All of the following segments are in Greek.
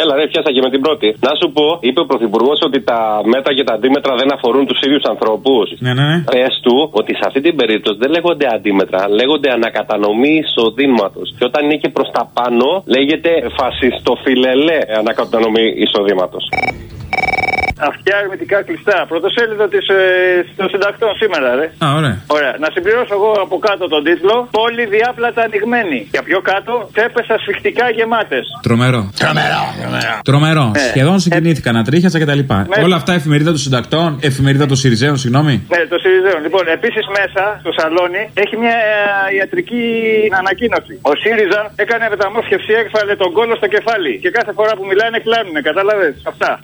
Έλα, ρε, πιάσα και με την πρώτη. Να σου πω, είπε ο Πρωθυπουργός ότι τα μέτρα και τα αντίμετρα δεν αφορούν τους ίδιους ανθρώπους. Ναι, ναι, ναι. Πες του ότι σε αυτή την περίπτωση δεν λέγονται αντίμετρα, λέγονται ανακατανομή εισοδήματος. Και όταν είναι και προς τα πάνω, λέγεται φασιστοφιλελέ ανακατανομή εισοδήματος. Αυτιά αρνητικά κλειστά. Πρωτοσέλιδο της, ε, των συντακτών σήμερα, ρε. Α, ωραία. Ωραία. Να συμπληρώσω εγώ από κάτω τον τίτλο. Πόλη διάπλατα ανοιγμένη. Και πιο κάτω, τσέπε ασφιχτικά γεμάτες. Τρομερό. Τρομερό, τρομερό. Τρομερό. Ναι. Σχεδόν συγκινήθηκα να τρίχιασα κτλ. Ναι. Όλα αυτά εφημερίδα των συντακτών, εφημερίδα των Σιριζέων, συγγνώμη. Ναι, το Σιριζέων. Λοιπόν, επίσης μέσα στο σαλόνι έχει μια ε, ιατρική ανακοίνωση. Ο ΣΥΡΙΖΑ έκανε μεταμόσχευση, έκφαλε τον κόλο στο κεφάλι. Και κάθε φορά που μιλάνε, κλάνουνε. Κατάλαβες; Αυτά.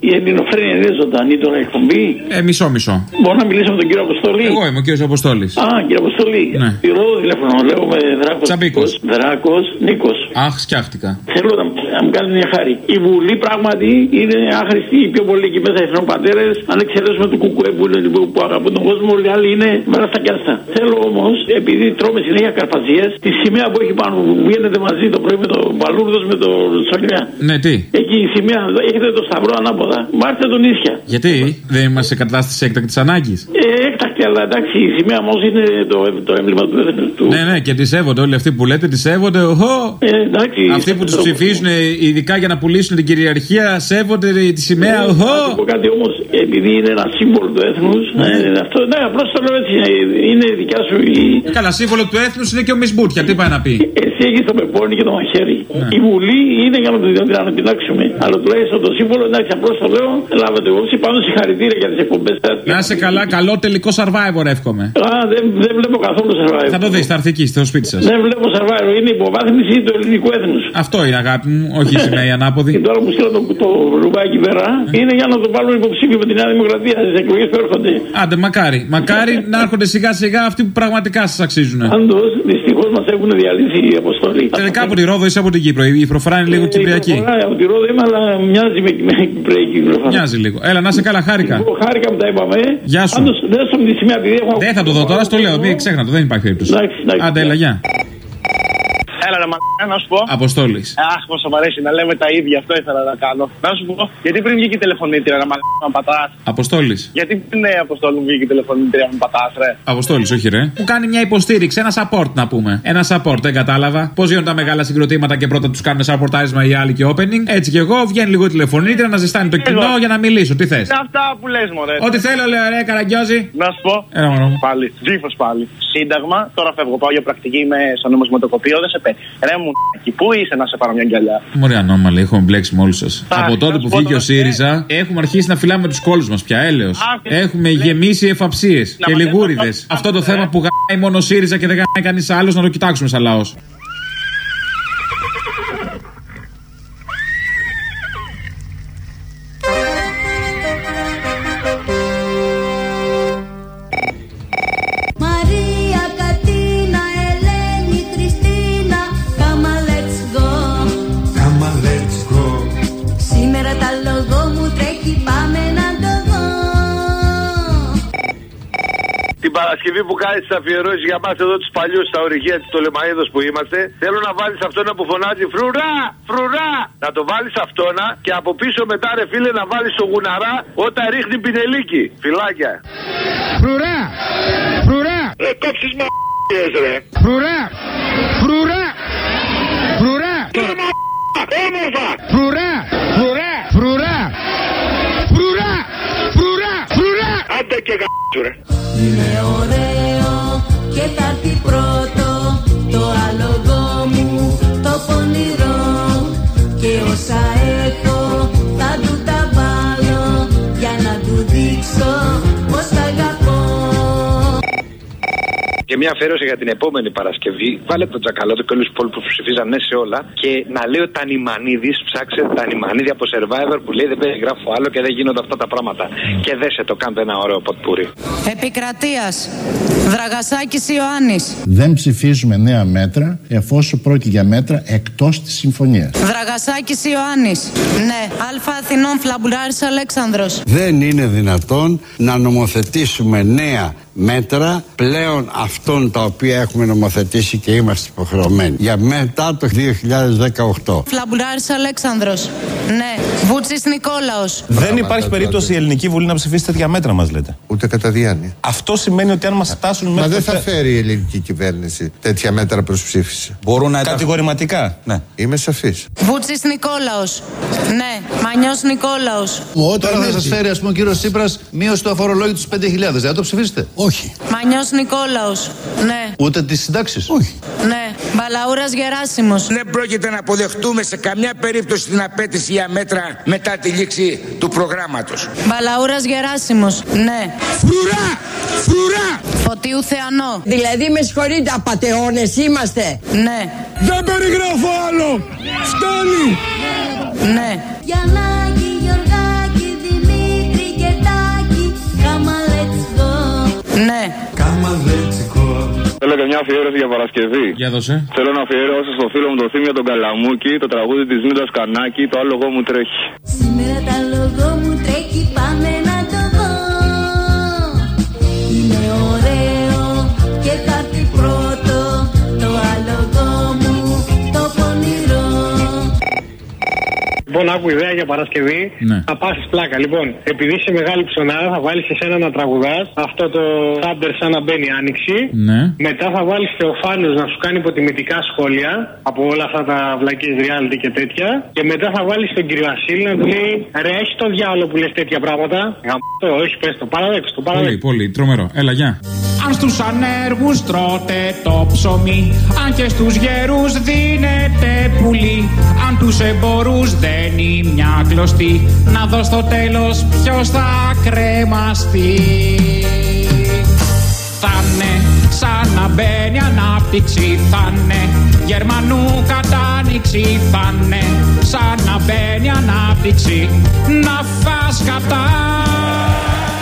Η ελληνοφρένεια είναι ζωντανή τώρα εκπομπή. Ε, μισό-μισό. Μπορώ να μιλήσω με τον κύριο Αποστολή. Εγώ είμαι ο κύριος Αποστόλης. Α, κύριε Αποστολή. Ναι. Πυρώ τηλέφωνο, λέγομαι Δράκος. Τσαμπίκος. Δράκος Νίκος. Αχ, σκιάχτηκα. Θέλω να, να μου κάνετε μια χάρη. Η Βουλή πράγματι είναι άχρηστη. Οι πιο πολλοί εκεί μέσα εθνοπατέρε, αν εξαιρέσουμε το κουκουέ που, είναι, που, που αγαπούν τον κόσμο, όλοι οι άλλοι είναι μεραστακιάστα. Θέλω όμως, επειδή τρώμε συνέχεια καρπαζίε, τη σημαία που έχει πάνω που βγαίνετε μαζί το πρωί με τον Παλούρδο με τον Σολιά. Ναι, τι; Εκεί η σημαία, έχετε το σταυρό ανάποδα. Μάρτε τον ίσια. Γιατί; Δεν είμαστε σε κατάσταση έκτακτης ανάγκης; Ε, έκτακτη, αλλά εντάξει, η σημαία όμως είναι το, το έμβλημα του έθνου του. Ναι, ναι, και τη σέβονται όλοι αυτοί που λέτε, τη σέβονται. Οχο. Ε, εντάξει, Αυτοί που τους το- ψηφίζουν, ειδικά για να πουλήσουν την κυριαρχία, σέβονται τη σημαία. Να σου Οχο. πω κάτι όμως, επειδή είναι ένα σύμβολο του έθνους, ε, αυτό ναι, απλώς το λέω έτσι. ε, Είναι δικιά σου η. Καλά, σύμβολο του έθνους είναι και ο Μισμπούτια. Τι πάει να πει; Εσύ έχεις το πεπόνι και το μαχαίρι. Ναι. Η Βουλή είναι για να το την αναπτύξουμε. Αλλά τουλάχιστον το σύμβολο, εντάξει, απλώς το λέω, λάβετε εγώ. Πάνω συγχαρητήρια για τις εκπομπές σα. Να είσαι καλά, καλό τελικό survivor εύχομαι. Α, δεν, δεν βλέπω καθόλου survivor. Θα το δεις, θα έρθει εκεί, στο σπίτι σας. Δεν βλέπω survivor. Είναι υποβάθμιση του ελληνικού έθνους. Αυτό είναι αγάπη μου, όχι η σημαία η Και ανάποδη. τώρα που στείλω το, το ρουμπάκι πέρα, είναι για να το βάλουν υποψήφιο με τη Νέα Δημοκρατία στις εκλογές που έρχονται. Άντε, μακάρι. Μακάρι να έρχονται σιγά σιγά αυτοί που πραγματικά σας αξίζουν. Πάντως, δυστυχώς μας έχουν διαλύσει οι αποστολή. Τελικά από τη Ρόδο είσαι από την Κύπρο. Η προφορά είναι λίγο Ε, κυπριακή. η προφορά Από τη Ρόδο είμαι, αλλά μοιάζει με, με κυπριακή προφορά. Μοιάζει λίγο. Έλα, να σε καλά, χάρηκα. Εγώ χάρηκα που τα είπαμε. Γεια σου. Πάντως, δέσω με τη σημαία επειδή έχω. Δεν θα το δω τώρα, στο λέω. Μην ξέχνα το, δεν υπάρχει περίπτωση. Εντάξει, εντάξει. Άντε, έλα, γεια. Έλα να μα να σου πω. Αποστόλης. Αχ, πόσο μου αρέσει να λέμε τα ίδια, αυτό ήθελα να κάνω. Να σου πω, γιατί πριν βγήκε η τηλεφωνήτρια να μα να πατάς; Αποστόλης. Γιατί πριν ναι, αποστόλου μου βγήκε η τηλεφωνήτρια να με πατάς, ρε; Αποστόλης, όχι ρε. Που κάνει μια υποστήριξη, ένα support να πούμε. Ένα support, δεν κατάλαβα. Πώς γίνονται τα μεγάλα συγκροτήματα και πρώτα τους κάνουν supportáρισμα οι άλλοι και opening. Έτσι κι εγώ βγαίνει λίγο τηλεφωνήτρια να ζεστάνει το κοινό για να μιλήσω. Τι θες; Είναι αυτά που λες, μωρέ. Ό,τι θέλω, λέω ρε, καραγκιόζη. Να σου πω. Έλα, μωρό μου. Πάλι, τζίφο πάλι. Σύνταγμα, τώρα φεύγω, πάω για πρακτική, είμαι στο νομοσματοκοπείο, δεν σε πέτει. Ρε μου, εκεί, πού είσαι να σε πάρω μια γκαλιά. Μωρέ ανώμαλοι, έχουμε μπλέξει με όλους σας. Από να τότε σου που πω βγήκε ο τώρα, ΣΥΡΙΖΑ, έχουμε αρχίσει να φυλάμε τους κόλους μας πια. Έλεος. Έχουμε γεμίσει εφαψίες και μας λιγούριδες. λες, Αυτό το ε. θέμα που γάει μόνο ο ΣΥΡΙΖΑ και δεν γάει κανείς άλλος να το κοιτάξουμε σαν λαός. Παρασκευή που κάνει τι αφιερώσεις για μας εδώ τους παλιούς στα ορυχεία της Τολεμαίδος που είμαστε, θέλω να βάλεις αυτόν που φωνάζει φρουρά, φρουρά. Να το βάλεις αυτόν και από πίσω μετά, ρε φίλε, να βάλεις το γουναρά όταν ρίχνει πινελίκι. Φυλάκια. Φρουρά! Φρουρά! Ρε κόψεις μα ρε. Φρουρά! Φρουρά! Φρουρά! Όμορφα! Φρουρά! Φρουρά! Φρουρά! Φρουρά! Φρουρά! Φρουρά! Άντε και γα***σου ρε. Είναι ωραίο Και μια αφιέρωση για την επόμενη Παρασκευή. Βάλε τον Τζακαλώτο και όλους τους υπόλοιπους που ψηφίζαν ναι σε όλα. Και να λέει ο Τανιμανίδης, ψάξε Τανιμανίδη από survivor που λέει δεν περιγράφω άλλο και δεν γίνονται αυτά τα πράγματα. Και δέσε το, κάντε ένα ωραίο ποτπούρι. Επικρατείας Δραγασάκης Ιωάννης Δεν ψηφίζουμε νέα μέτρα εφόσον πρόκειται για μέτρα εκτός της συμφωνίας. Δραγασάκης Ιωάννης Ναι Αλφα Αθηνών Φλαμπουράρης Αλέξανδρος Δεν είναι δυνατόν να νομοθετήσουμε νέα μέτρα πλέον αυτών τα οποία έχουμε νομοθετήσει και είμαστε υποχρεωμένοι για μετά το 2018. Φλαμπουράρης Αλέξανδρος. Ναι. Βούτσης Νικόλαος. Δεν υπάρχει περίπτωση η Ελληνική Βουλή να ψηφίσει τέτοια μέτρα, μας λέτε. Ούτε κατά διάνοια. Αυτό σημαίνει ότι αν μας φτάσουν Μα μέχρι. δεν το θα τε- φέρει η ελληνική κυβέρνηση τέτοια μέτρα προς ψήφιση. Μπορούν να Κατηγορηματικά. Ναι. Είμαι σαφής. Βούτσης Νικόλαος. Ναι. Μανιός Νικόλαος. Τώρα θα σας φέρει, ας πούμε, ο κύριος Τσίπρας μείωση του αφορολόγητου στους 5.000. Δεν θα το ψηφίσετε; Όχι. Μανιός Νικόλαος. Ναι. Ούτε τις συντάξεις. Όχι. Ναι. Μπαλαούρας Γεράσιμος. Δεν πρόκειται να αποδεχτούμε σε καμιά περίπτωση την απέτηση για μέτρα μετά τη λήξη του προγράμματος. Μπαλαούρας Γεράσιμος. Ναι. Φρουρά! Φρουρά! Φωτίου Θεανό. Δηλαδή με συγχωρείτε, απατεώνες είμαστε. Ναι. Δεν περιγράφω άλλο! Φτάνει! Ναι. Γιαννάκη, Γιωργάκη, Ναι. Κάμα let's go. Θέλω και μια αφιέρωση για Παρασκευή. Για δώσε. Θέλω να αφιερώσω στο φίλο μου το θύμιο τον Καλαμούκη, το τραγούδι της Μίδα Κανάκη, το άλογο μου τρέχει. Σήμερα τα λόγο μου τρέχει Λοιπόν, άκου ιδέα για Παρασκευή. Ναι. Θα πάσει πλάκα. Λοιπόν, επειδή είσαι μεγάλη ψωνάρα, θα βάλεις εσένα να τραγουδάς αυτό το Thunder σαν να μπαίνει άνοιξη. Ναι. Μετά θα βάλεις Θεοφάνου να σου κάνει υποτιμητικά σχόλια από όλα αυτά τα βλακίες reality και τέτοια. Και μετά θα βάλεις τον κύριο Βασίλη να του λέει Ρε, έχει τον διάλογο που λες τέτοια πράγματα. Γαμπτό, όχι, πες το, παραδέξου το, Πολύ, παραδέξου. πολύ. Τρομερό. Έλα, γεια. Αν στους ανέργους τρώτε το ψωμί Αν και στους γέρους δίνετε πουλί Αν τους εμπορούς δένει μια κλωστή. Να δω στο τέλος ποιος θα κρεμαστεί. Θα'ναι σαν να μπαίνει ανάπτυξη Θα'ναι Γερμανού κατάνοιξη Θα'ναι σαν να μπαίνει ανάπτυξη Να φας κατά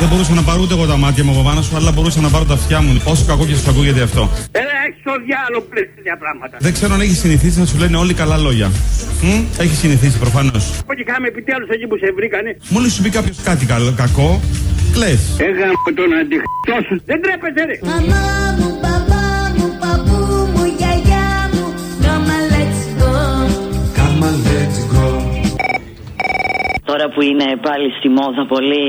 Δεν μπορούσα να πάρω ούτε εγώ τα μάτια μου από πάνω σου, αλλά μπορούσα να πάρω τα αυτιά μου. Όσο κακό και σου ακούγεται αυτό. Έλα, έχεις το διάλογο που λες τέτοια πράγματα. Δεν ξέρω αν έχεις συνηθίσει να σου λένε όλοι καλά λόγια. Μ; Έχεις συνηθίσει προφανώς. Πω και κάμε επιτέλους εκεί που σε βρήκανε. Μόλις σου πει κάποιος κάτι καλό, κακό, κλε. Έγαμε τον αντιχτό σου. Δεν τρέπεται ρε. Μαμά μου, μπαμπά μου, παππού Τώρα που είναι πάλι στη μόδα πολύ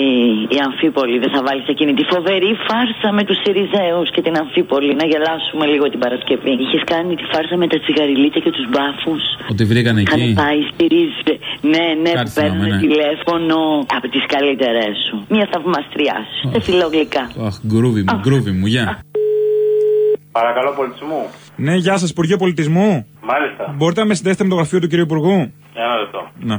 η Αμφίπολη, δεν θα βάλει εκείνη τη φοβερή φάρσα με τους Σιριζέους και την Αμφίπολη. Να γελάσουμε λίγο την Παρασκευή. Είχες κάνει τη φάρσα με τα τσιγαριλίτια και τους μπάφους. Ότι βρήκαν Είχαν εκεί. πάει στη Ρίζε. Ναι, ναι, Κάτι που παίρνουν θυμάμαι, ναι. τηλέφωνο από τις καλύτερες σου. Μια θαυμαστριά σου. Σε φιλογλυκά. Αχ, γκρούβι μου, γκρούβι μου, γεια. Παρακαλώ, πολιτισμού. Ναι, γεια σας, Υπουργείο Πολιτισμού. Μάλιστα. Μπορείτε να με συνδέσετε με το γραφείο του κυρίου Υπουργού; Ένα λεπτό. Να.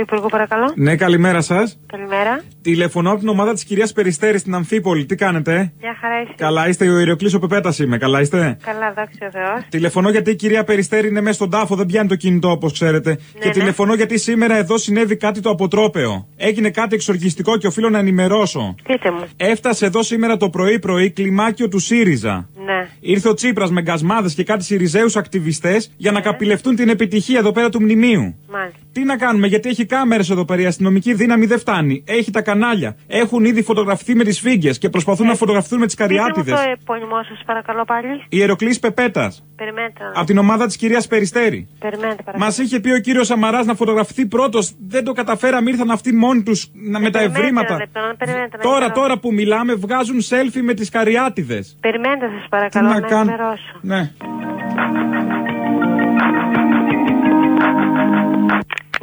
Αφή Υπουργού, παρακαλώ. Ναι, καλημέρα σας. Καλημέρα. Τηλεφωνώ από την ομάδα της κυρίας Περιστέρη στην Αμφίπολη. Τι κάνετε, Μια χαρά είσαι. Καλά είστε, ο Ηρωκλή ο Πεπέτας είμαι. Καλά είστε; Καλά, δόξα ο Θεός. Τηλεφωνώ γιατί η κυρία Περιστέρη είναι μέσα στον τάφο, δεν πιάνει το κινητό όπως ξέρετε. και ναι. τηλεφωνώ γιατί σήμερα εδώ συνέβη κάτι το αποτρόπαιο. Έγινε κάτι εξοργιστικό και οφείλω να ενημερώσω. Πείτε μου. Έφτασε εδώ σήμερα το πρωί-πρωί κλιμάκιο του ΣΥΡΙΖΑ. Ναι. Ήρθε ο Τσίπρας με γκασμάδες και κάτι Σιριζέους ακτιβιστές για να καπηλευτούν την επιτυχία εδώ πέρα του μνημείου. Μάλιστα. Τι να κάνουμε, γιατί έχει κάμερες εδώ πέρα. Η αστυνομική δύναμη δεν φτάνει. Έχει τα κανάλια. Έχουν ήδη φωτογραφηθεί με τις φίγγε και προσπαθούν να φωτογραφηθούν με τις Πείτε μου καριάτιδες. το επώνυμό σας, παρακαλώ πάλι. Η Εροκλή Πεπέτας. Περιμένετε. να- Από την ομάδα της κυρίας Περιστέρη. Περιμένετε, παρακαλώ. Μας είχε πει ο κύριος Σαμαράς να φωτογραφηθεί πρώτος. Δεν το καταφέραμε, ήρθαν αυτοί μόνοι τους με τα Ε, περιμένετε ευρήματα. ένα λεπτό, να περιμένετε να Τώρα, ενημερώσω. τώρα που μιλάμε, βγάζουν selfie με τις καριάτιδες. Περιμένετε, σας Τι παρακαλώ, να να, κάνω; ενημερώσω. Ναι.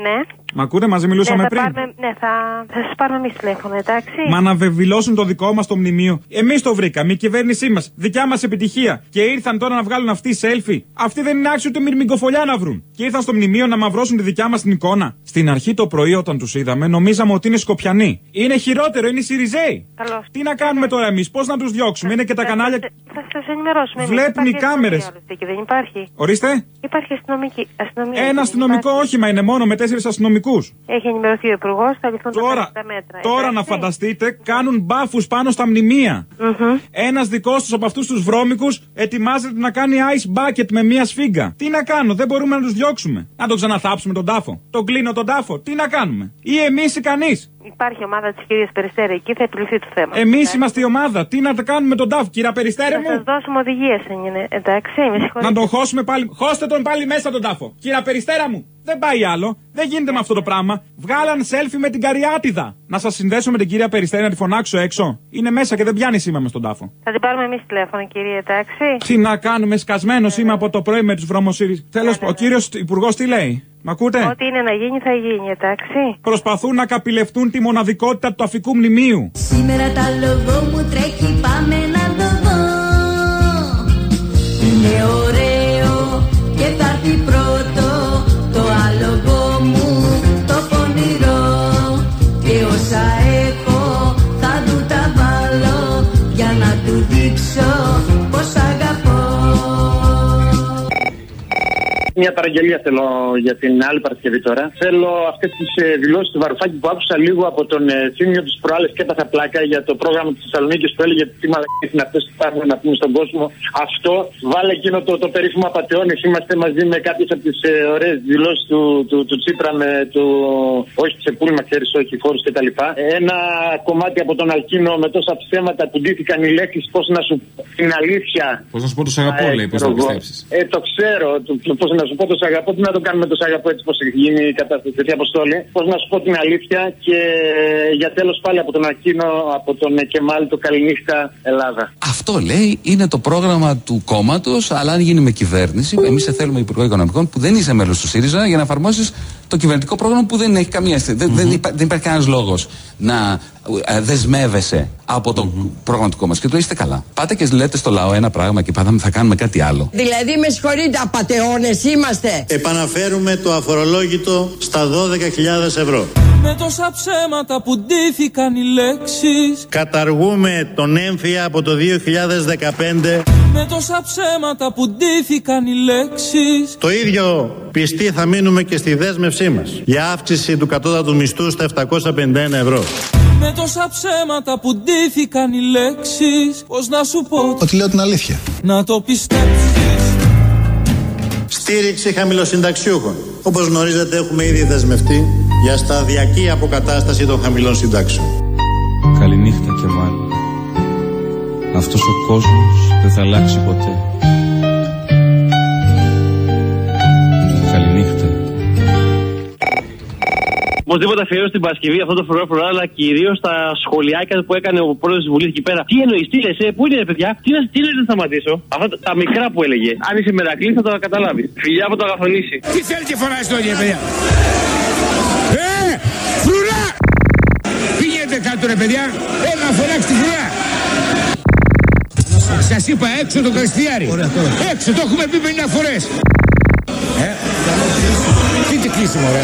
Ναι. Μ' ακούτε, μαζί μιλούσαμε ναι, θα πριν; Πάρουμε, ναι, θα, θα σας πάρουμε εμείς τηλέφωνο, εντάξει. Μα να βεβαιώσουν το δικό μας το μνημείο. Εμείς το βρήκαμε, η κυβέρνησή μας. Δικιά μας επιτυχία. Και ήρθαν τώρα να βγάλουν αυτή selfie. Αυτοί δεν είναι άξιοι ούτε μυρμικοφολιά να βρουν. Και ήρθαν στο μνημείο να μαυρώσουν τη δικιά μας την εικόνα. Στην αρχή το πρωί όταν τους είδαμε, νομίζαμε ότι είναι Σκοπιανοί. Είναι χειρότερο, είναι οι Σιριζέοι. Καλώς. Τι να κάνουμε τώρα εμείς, πώς να τους διώξουμε, είναι και τα κανάλια. Θα σας ενημερώσουμε. εμείς. Βλέπουν οι Υπάρχει κάμερες. αστυνομία, άλλωστε, Και δεν υπάρχει. Ορίστε. Υπάρχει αστυνομική. αστυνομία. Ένα δεν αστυνομικό υπάρχει. όχημα είναι μόνο με τέσσερις αστυνομικούς. Έχει ενημερωθεί ο Υπουργός, θα ληφθούν Τώρα, τα μέτρα. τώρα να φανταστείτε, κάνουν μπάφους πάνω στα μνημεία. Ένας δικός τους από αυτούς τους βρώμικους ετοιμάζεται να κάνει ice bucket με μία σφίγγα. Τι να κάνω, δεν μπορούμε να τους διώξουμε. Διώξουμε. Να τον ξαναθάψουμε τον τάφο. Τον κλείνω τον τάφο. Τι να κάνουμε. Ή εμείς ή κανείς. Υπάρχει ομάδα της κυρίας Περιστέρη εκεί, θα επιληθεί το θέμα. Εμείς είμαστε η ομάδα. Τι να τα κάνουμε με τον τάφο, κύριε Περιστέρη Θα σας μου. δώσουμε οδηγίες, είναι. Εντάξει, με συγχωρείτε. Να τον χώσουμε πάλι. Χώστε τον πάλι μέσα τον τάφο. Κύριε Περιστέρα μου. Δεν πάει άλλο. Δεν γίνεται με αυτό το πράγμα. Βγάλαν σέλφι με την καριάτιδα. Να σας συνδέσω με την κυρία Περιστέρη να τη φωνάξω έξω. Είναι μέσα και δεν πιάνει σήμα μες στον τάφο. Θα την πάρουμε εμείς τηλέφωνο, κυρία, εντάξει. Τι να κάνουμε, σκασμένο είμαι από το πρωί με τους βρωμοσύρι. Θέλω, ο κύριος Υπουργός τι λέει; Μ' ακούτε; Ό,τι είναι να γίνει, θα γίνει, εντάξει. Προσπαθούν να καπηλευτούν τη μοναδικότητα του αφικού μνημείου. Σήμερα τα λόγω μου τρέχει πάμε να το δω Είναι Μια παραγγελία θέλω για την άλλη Παρασκευή τώρα. Θέλω αυτές τις ε, δηλώσεις του Βαρουφάκη που άκουσα λίγο από τον ε, Θήμιο της προάλλες και έπαθα πλάκα για το πρόγραμμα της Θεσσαλονίκης που έλεγε τι μαλακίες είναι αυτές που υπάρχουν να πούμε στον κόσμο. Αυτό βάλε εκείνο το, το περίφημο απαταιώνε. Είμαστε μαζί με κάποιες από τις ε, ωραίες δηλώσεις του, του, του Τσίπρα με το. Όχι ξεπούλημα, ξέρεις, όχι φόρου κτλ. Ένα κομμάτι από τον Αλκίνο με τόσα ψέματα που ντύθηκαν οι λέξεις. Πώς να σου πω την αλήθεια. Πώς να σου πω το σ' αγαπώ, λέει, πώς ξέρω να εγώ. πιστέψεις. Ε, το ξέρω. Πώς να σου πω το σ' αγαπώ, τι να το κάνουμε το σ' αγαπώ έτσι πώ έχει γίνει η κατάσταση. Τέτοια αποστόλη. Πώς να σου πω την αλήθεια και για τέλος πάλι από τον Ακίνο, από τον Κεμάλ, το Καληνύχτα Ελλάδα. Αυτό λέει είναι το πρόγραμμα του κόμματος, αλλά αν γίνει με κυβέρνηση, εμείς σε θέλουμε Υπουργό Οικονομικών που δεν είσαι μέλος του ΣΥΡΙΖΑ για να εφαρμόσεις το κυβερνητικό πρόγραμμα που δεν έχει καμία αίσθηση. Δεν, δεν, υπά- δεν υπάρχει κανένας λόγος να ε, δεσμεύεσαι από το πρόγραμμα του κόμματο. Και του είστε καλά. Πάτε και λέτε στο λαό ένα πράγμα και πάμε, θα κάνουμε κάτι άλλο. Δηλαδή, με συγχωρείτε, απαταιώνες είμαστε. Επαναφέρουμε το αφορολόγητο στα 12.000 ευρώ. Με τόσα ψέματα που ντύθηκαν οι λέξεις Καταργούμε τον έμφυα από το 2015. Με τόσα ψέματα που ντύθηκαν οι λέξεις Το ίδιο πιστοί θα μείνουμε και στη δέσμευσή μας για αύξηση του κατώτατου μισθού στα 751 ευρώ. Με τόσα ψέματα που ντύθηκαν οι λέξεις Πώς να σου πω Ότι λέω την αλήθεια. Να το πιστέψεις Στήριξη χαμηλοσυνταξιούχων. Όπως γνωρίζετε έχουμε ήδη δεσμευτεί για σταδιακή αποκατάσταση των χαμηλών συντάξεων. Καληνύχτα και βάλει. Αυτός ο κόσμος δεν θα αλλάξει ποτέ. Καληνύχτα. Οπωσδήποτε αφιέρω στην Παρασκευή αυτό το φρουρό φρουρό, αλλά κυρίως τα σχολιάκια που έκανε ο πρόεδρος της Βουλής εκεί πέρα. Τι εννοείς, τι λες, ε, πού είναι ρε παιδιά, τι, να- τι λες να σταματήσω; Αυτά τα, τα μικρά που έλεγε. Αν είσαι μερακλής θα το καταλάβεις. Φιλιά από το αγαθονήσι. Τι θέλει και φωνάζει τώρα, παιδιά; Ε, φρουρά! Πήγαινε κάτω ρε παιδιά, έλα να φωνάξει τη φρουρά. Σας είπα έξω το κρυστιάρι. Έξω, το έχουμε πει 50 φορές. Ε, τι τι κλείσιμο ρε.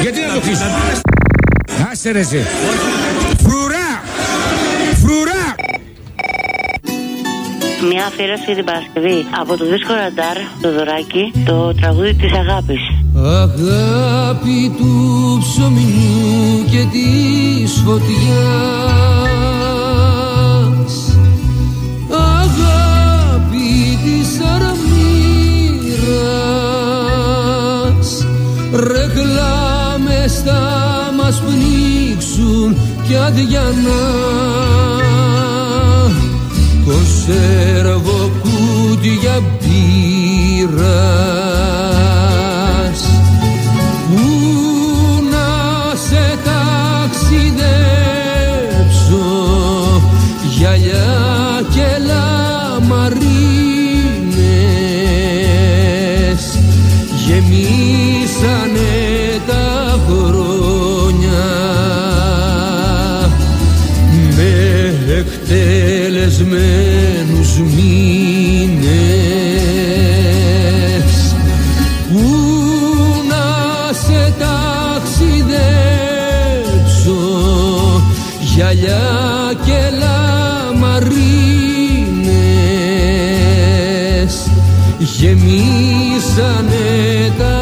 Γιατί να το κλείσουμε; Άσε ρε εσύ. Φρουρά! Φρουρά! Μια αφιέρωση για την Παρασκευή από το δίσκο Ραντάρ, το δωράκι, το τραγούδι της αγάπης. Αγάπη του ψωμιού και της φωτιάς. Αγάπη της αραμύρας Ρεκλάμες θα μας πνίξουν κι αδιανά Το σέρβο κούτια μπύρας Γυαλιά και λαμαρίνες Γεμίσανε τα